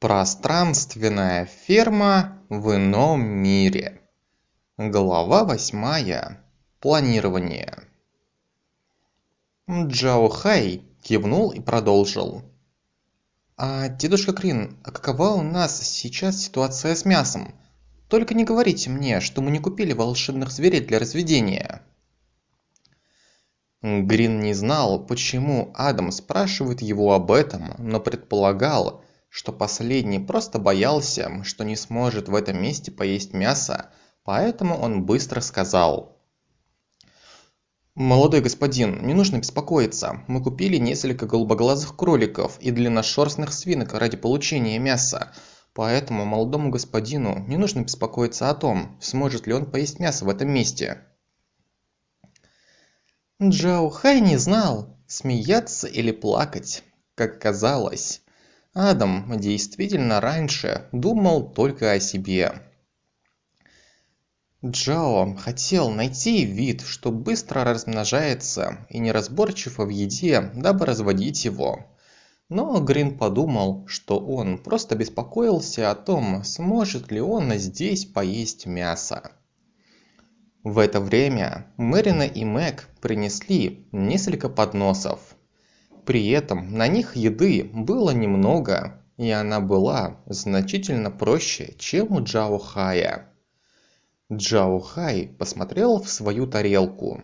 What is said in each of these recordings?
Пространственная ферма в ином мире. Глава восьмая. Планирование. Джао Хай кивнул и продолжил. «А, дедушка Крин, а какова у нас сейчас ситуация с мясом? Только не говорите мне, что мы не купили волшебных зверей для разведения». Грин не знал, почему Адам спрашивает его об этом, но предполагал, что последний просто боялся, что не сможет в этом месте поесть мясо, поэтому он быстро сказал. «Молодой господин, не нужно беспокоиться. Мы купили несколько голубоглазых кроликов и длинношерстных свинок ради получения мяса. Поэтому молодому господину не нужно беспокоиться о том, сможет ли он поесть мясо в этом месте». Джао Хай не знал, смеяться или плакать. Как казалось, Адам действительно раньше думал только о себе. Джао хотел найти вид, что быстро размножается и неразборчив в еде, дабы разводить его. Но Грин подумал, что он просто беспокоился о том, сможет ли он здесь поесть мясо. В это время Мэрина и Мэг принесли несколько подносов. При этом на них еды было немного, и она была значительно проще, чем у Джао Хая. Джао Хай посмотрел в свою тарелку.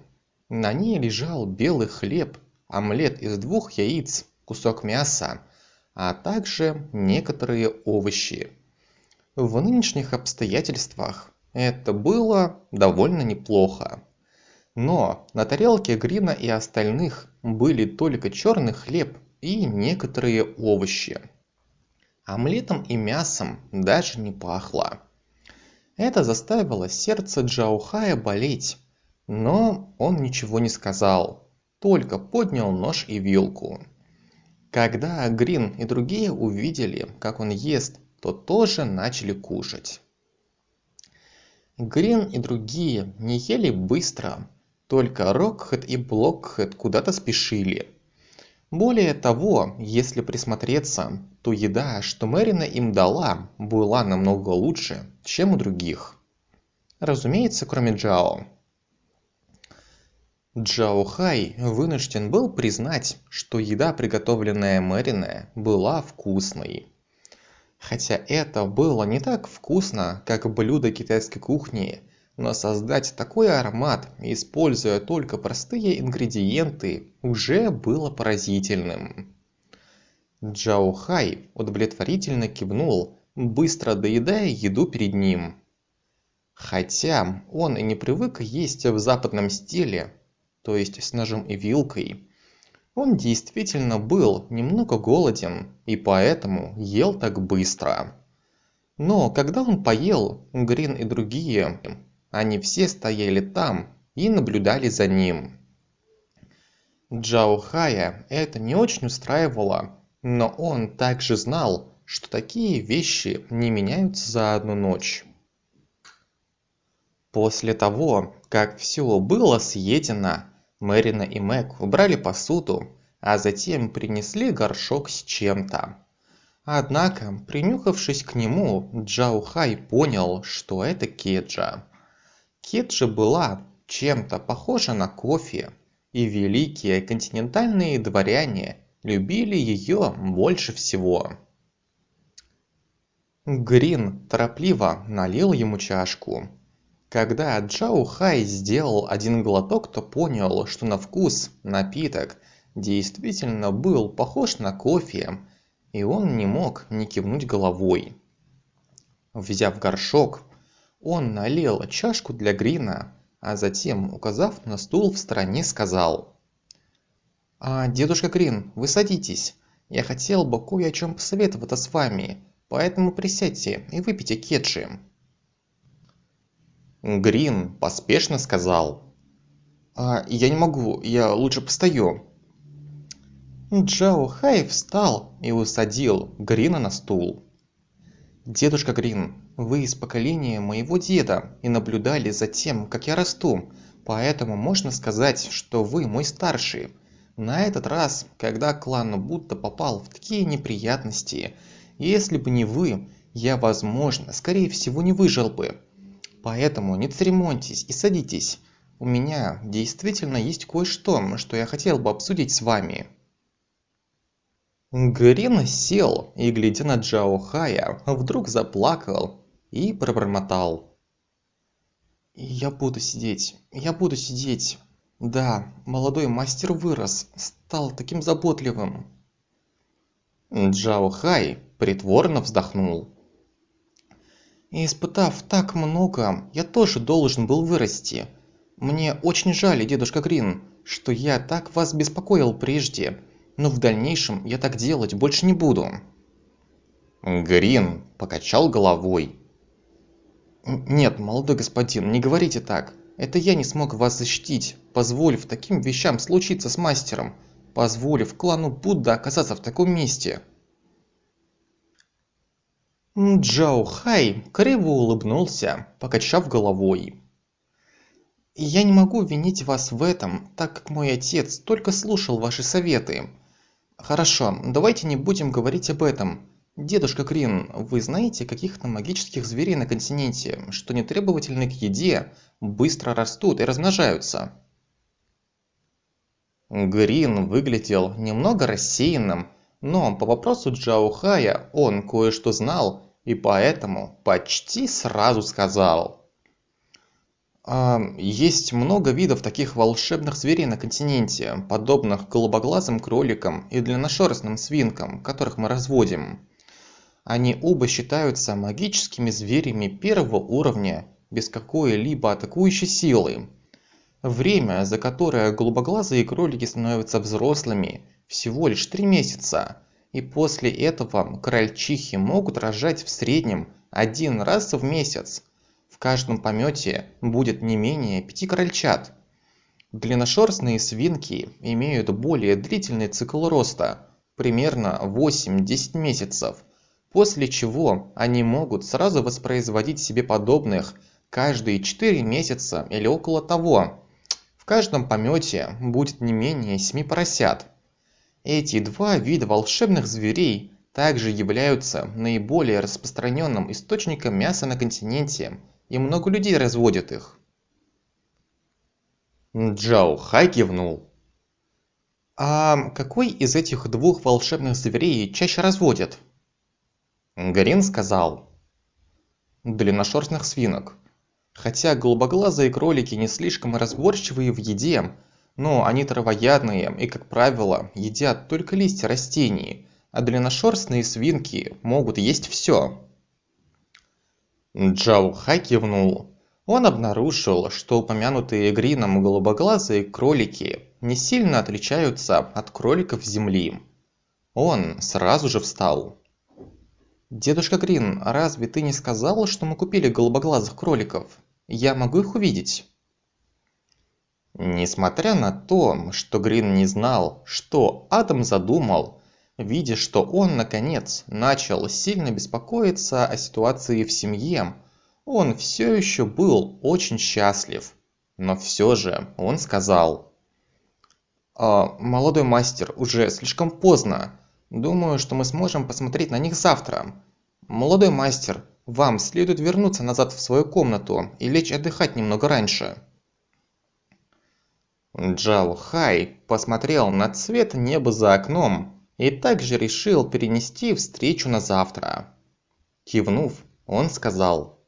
На ней лежал белый хлеб, омлет из двух яиц, кусок мяса, а также некоторые овощи. В нынешних обстоятельствах это было довольно неплохо. Но на тарелке Грина и остальных были только черный хлеб и некоторые овощи. Омлетом и мясом даже не пахло. Это заставило сердце Джаухая болеть, но он ничего не сказал, только поднял нож и вилку. Когда Грин и другие увидели, как он ест, то тоже начали кушать. Грин и другие не ели быстро, только Рокхэт и Блокхэт куда-то спешили. Более того, если присмотреться, то еда, что Мэрина им дала, была намного лучше, чем у других. Разумеется, кроме Джао. Джао Хай вынужден был признать, что еда, приготовленная Мэриной, была вкусной. Хотя это было не так вкусно, как блюда китайской кухни, но создать такой аромат используя только простые ингредиенты уже было поразительным. Джао хай удовлетворительно кивнул быстро доедая еду перед ним. Хотя он и не привык есть в западном стиле то есть с ножом и вилкой он действительно был немного голоден и поэтому ел так быстро. Но когда он поел грин и другие они все стояли там и наблюдали за ним. Джао Хая это не очень устраивало, но он также знал, что такие вещи не меняются за одну ночь. После того, как все было съедено, Мэрина и Мэг убрали посуду, а затем принесли горшок с чем-то. Однако, принюхавшись к нему, Джао Хай понял, что это кеджа. Кеджи была чем-то похожа на кофе, и великие континентальные дворяне любили ее больше всего. Грин торопливо налил ему чашку. Когда Джао Хай сделал один глоток, то понял, что на вкус напиток действительно был похож на кофе, и он не мог не кивнуть головой. Взяв горшок, он налил чашку для Грина, а затем, указав на стул в стороне, сказал. «А, «Дедушка Грин, вы садитесь. Я хотел бы кое о чем посоветоваться с вами, поэтому присядьте и выпейте кетчи». Грин поспешно сказал. «А, я не могу, я лучше постою». Джао Хай встал и усадил Грина на стул. «Дедушка Грин, вы из поколения моего деда и наблюдали за тем, как я расту, поэтому можно сказать, что вы мой старший. На этот раз, когда клан будто попал в такие неприятности, если бы не вы, я, возможно, скорее всего не выжил бы. Поэтому не церемоньтесь и садитесь. У меня действительно есть кое-что, что я хотел бы обсудить с вами. Грин сел и, глядя на Джао Хая, вдруг заплакал и пробормотал. «Я буду сидеть, я буду сидеть. Да, молодой мастер вырос, стал таким заботливым». Джао Хай притворно вздохнул. «Испытав так много, я тоже должен был вырасти. Мне очень жаль, дедушка Грин, что я так вас беспокоил прежде, но в дальнейшем я так делать больше не буду». Грин покачал головой. «Нет, молодой господин, не говорите так. Это я не смог вас защитить, позволив таким вещам случиться с мастером, позволив клану Будда оказаться в таком месте». Джао Хай криво улыбнулся, покачав головой. «Я не могу винить вас в этом, так как мой отец только слушал ваши советы. Хорошо, давайте не будем говорить об этом. Дедушка Крин, вы знаете каких-то магических зверей на континенте, что не требовательны к еде, быстро растут и размножаются?» Грин выглядел немного рассеянным, но по вопросу Джао Хая он кое-что знал и поэтому почти сразу сказал. А, есть много видов таких волшебных зверей на континенте, подобных голубоглазым кроликам и длинношерстным свинкам, которых мы разводим. Они оба считаются магическими зверями первого уровня, без какой-либо атакующей силы. Время, за которое голубоглазые кролики становятся взрослыми, всего лишь 3 месяца, и после этого крольчихи могут рожать в среднем один раз в месяц. В каждом помете будет не менее пяти крольчат. Длинношерстные свинки имеют более длительный цикл роста, примерно 8-10 месяцев, после чего они могут сразу воспроизводить себе подобных каждые 4 месяца или около того. В каждом помете будет не менее 7 поросят. Эти два вида волшебных зверей также являются наиболее распространенным источником мяса на континенте, и много людей разводят их. Джао Хай кивнул. А какой из этих двух волшебных зверей чаще разводят? Гарин сказал. Длинношерстных свинок. Хотя голубоглазые кролики не слишком разборчивые в еде, но они травоядные и, как правило, едят только листья растений, а длинношерстные свинки могут есть все. Джао Хай кивнул. Он обнаружил, что упомянутые Грином голубоглазые кролики не сильно отличаются от кроликов Земли. Он сразу же встал. «Дедушка Грин, разве ты не сказал, что мы купили голубоглазых кроликов? Я могу их увидеть?» Несмотря на то, что Грин не знал, что Адам задумал, видя, что он, наконец, начал сильно беспокоиться о ситуации в семье, он все еще был очень счастлив. Но все же он сказал, «А, «Молодой мастер, уже слишком поздно. Думаю, что мы сможем посмотреть на них завтра. Молодой мастер, вам следует вернуться назад в свою комнату и лечь отдыхать немного раньше». Джао Хай посмотрел на цвет неба за окном и также решил перенести встречу на завтра. Кивнув, он сказал.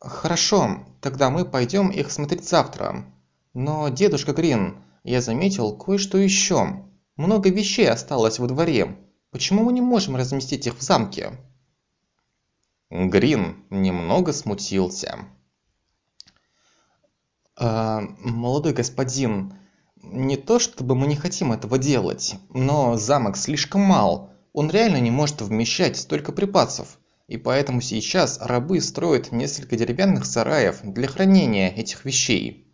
«Хорошо, тогда мы пойдем их смотреть завтра. Но, дедушка Грин, я заметил кое-что еще. Много вещей осталось во дворе. Почему мы не можем разместить их в замке?» Грин немного смутился. А, молодой господин не то чтобы мы не хотим этого делать но замок слишком мал он реально не может вмещать столько припасов и поэтому сейчас рабы строят несколько деревянных сараев для хранения этих вещей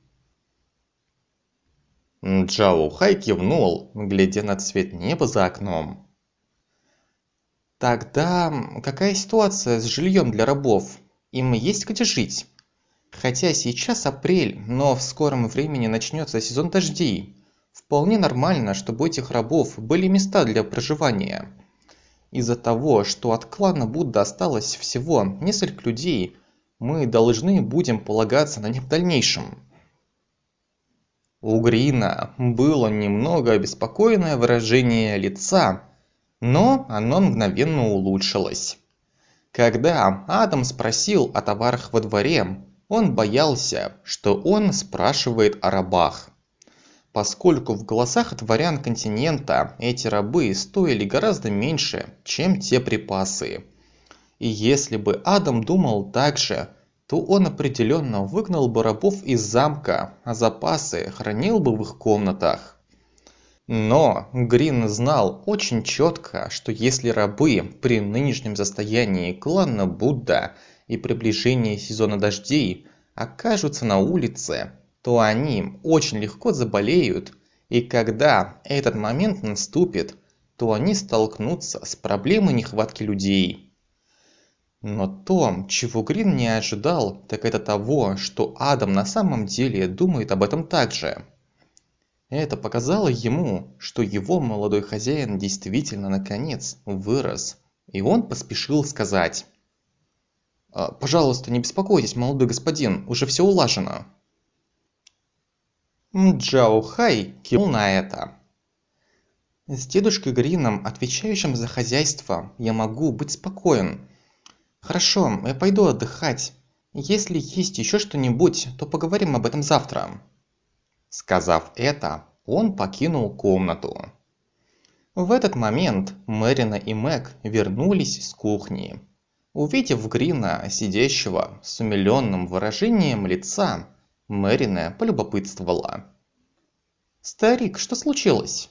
Джао Хай кивнул, глядя на цвет неба за окном. Тогда какая ситуация с жильем для рабов? Им есть где жить? Хотя сейчас апрель, но в скором времени начнется сезон дождей. Вполне нормально, чтобы у этих рабов были места для проживания. из-за того, что от клана Будда осталось всего несколько людей, мы должны будем полагаться на них в дальнейшем. У Грина было немного обеспокоенное выражение лица, но оно мгновенно улучшилось. Когда Адам спросил о товарах во дворе, он боялся, что он спрашивает о рабах. Поскольку в голосах дворян континента эти рабы стоили гораздо меньше, чем те припасы. И если бы Адам думал так же, то он определенно выгнал бы рабов из замка, а запасы хранил бы в их комнатах. Но Грин знал очень четко, что если рабы при нынешнем состоянии клана Будда и приближении сезона дождей окажутся на улице, то они очень легко заболеют, и когда этот момент наступит, то они столкнутся с проблемой нехватки людей. Но то, чего Грин не ожидал, так это того, что Адам на самом деле думает об этом также. Это показало ему, что его молодой хозяин действительно наконец вырос, и он поспешил сказать. «А, «Пожалуйста, не беспокойтесь, молодой господин, уже все улажено». Джао Хай кивнул на это. С дедушкой Грином, отвечающим за хозяйство, я могу быть спокоен. Хорошо, я пойду отдыхать. Если есть еще что-нибудь, то поговорим об этом завтра. Сказав это, он покинул комнату. В этот момент Мэрина и Мэг вернулись с кухни. Увидев Грина, сидящего с умиленным выражением лица, Мэрина полюбопытствовала. «Старик, что случилось?»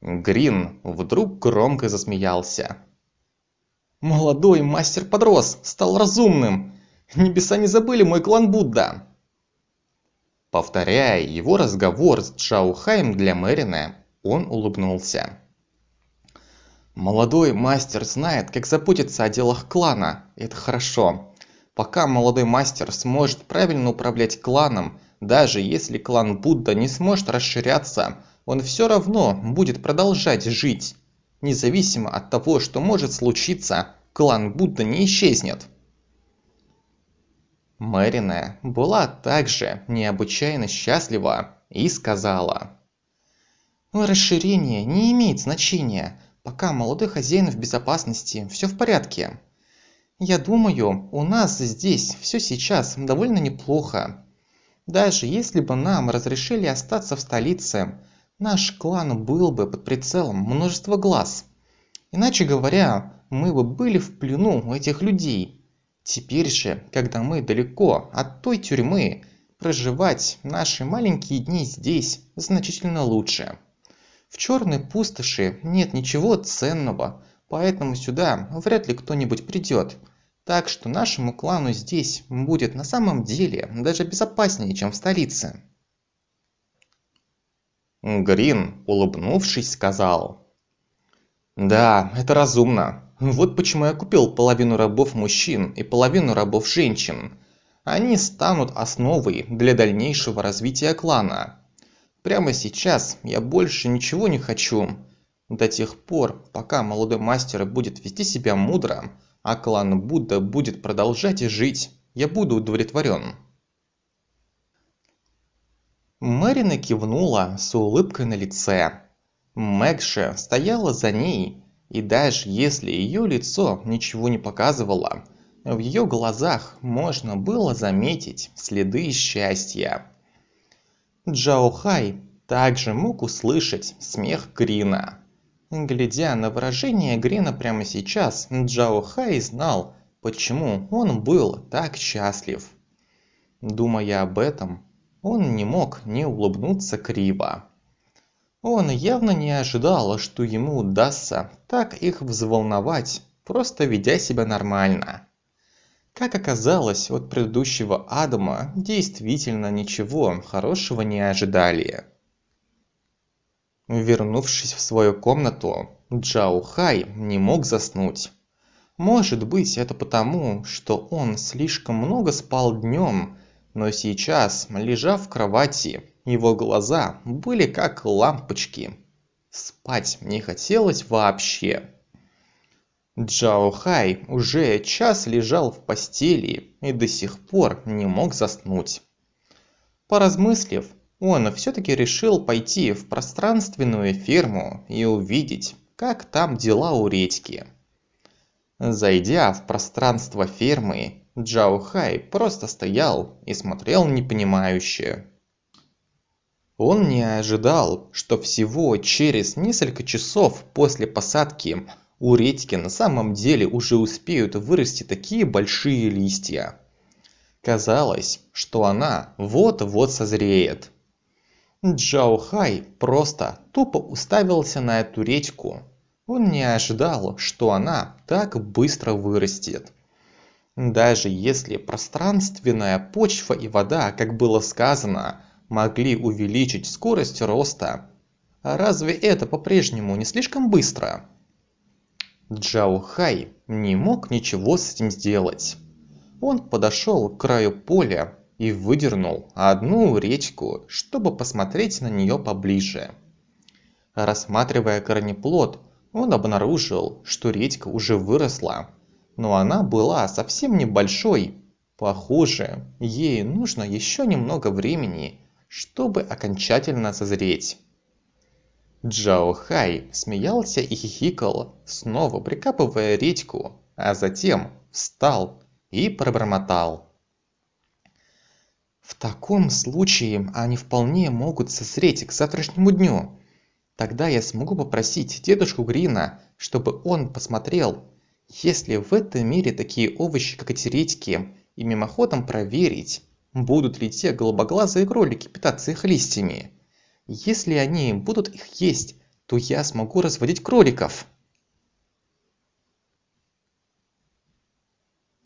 Грин вдруг громко засмеялся. «Молодой мастер подрос, стал разумным! Небеса не забыли мой клан Будда!» Повторяя его разговор с Хаем для Мэрина, он улыбнулся. Молодой мастер знает, как заботиться о делах клана. Это хорошо. Пока молодой мастер сможет правильно управлять кланом, даже если клан Будда не сможет расширяться, он все равно будет продолжать жить. Независимо от того, что может случиться, клан Будда не исчезнет. Мэрина была также необычайно счастлива и сказала. «Расширение не имеет значения, пока молодой хозяин в безопасности, все в порядке. Я думаю, у нас здесь все сейчас довольно неплохо. Даже если бы нам разрешили остаться в столице, наш клан был бы под прицелом множества глаз. Иначе говоря, мы бы были в плену у этих людей, Теперь же, когда мы далеко от той тюрьмы, проживать наши маленькие дни здесь значительно лучше. В черной пустоши нет ничего ценного, поэтому сюда вряд ли кто-нибудь придет. Так что нашему клану здесь будет на самом деле даже безопаснее, чем в столице. Грин, улыбнувшись, сказал. Да, это разумно. Вот почему я купил половину рабов мужчин и половину рабов женщин. Они станут основой для дальнейшего развития клана. Прямо сейчас я больше ничего не хочу. До тех пор, пока молодой мастер будет вести себя мудро, а клан Будда будет продолжать жить, я буду удовлетворен. Мэрина кивнула с улыбкой на лице. Мэгша стояла за ней и даже если ее лицо ничего не показывало, в ее глазах можно было заметить следы счастья. Джао Хай также мог услышать смех Грина. Глядя на выражение Грина прямо сейчас, Джао Хай знал, почему он был так счастлив. Думая об этом, он не мог не улыбнуться криво. Он явно не ожидал, что ему удастся так их взволновать, просто ведя себя нормально. Как оказалось, от предыдущего Адама действительно ничего хорошего не ожидали. Вернувшись в свою комнату, Джао Хай не мог заснуть. Может быть, это потому, что он слишком много спал днем, но сейчас, лежа в кровати, его глаза были как лампочки. Спать не хотелось вообще. Джао Хай уже час лежал в постели и до сих пор не мог заснуть. Поразмыслив, он все-таки решил пойти в пространственную ферму и увидеть, как там дела у редьки. Зайдя в пространство фермы, Джао Хай просто стоял и смотрел непонимающе. Он не ожидал, что всего через несколько часов после посадки у редьки на самом деле уже успеют вырасти такие большие листья. Казалось, что она вот-вот созреет. Джао Хай просто тупо уставился на эту речку. Он не ожидал, что она так быстро вырастет. Даже если пространственная почва и вода, как было сказано, могли увеличить скорость роста, разве это по-прежнему не слишком быстро? Джао Хай не мог ничего с этим сделать. Он подошел к краю поля и выдернул одну речку, чтобы посмотреть на нее поближе. Рассматривая корнеплод, он обнаружил, что редька уже выросла, но она была совсем небольшой. Похоже, ей нужно еще немного времени, чтобы окончательно созреть. Джао Хай смеялся и хихикал, снова прикапывая редьку, а затем встал и пробормотал. В таком случае они вполне могут созреть к завтрашнему дню. Тогда я смогу попросить дедушку Грина, чтобы он посмотрел, есть ли в этом мире такие овощи, как эти редьки, и мимоходом проверить, будут ли те голубоглазые кролики питаться их листьями. Если они будут их есть, то я смогу разводить кроликов.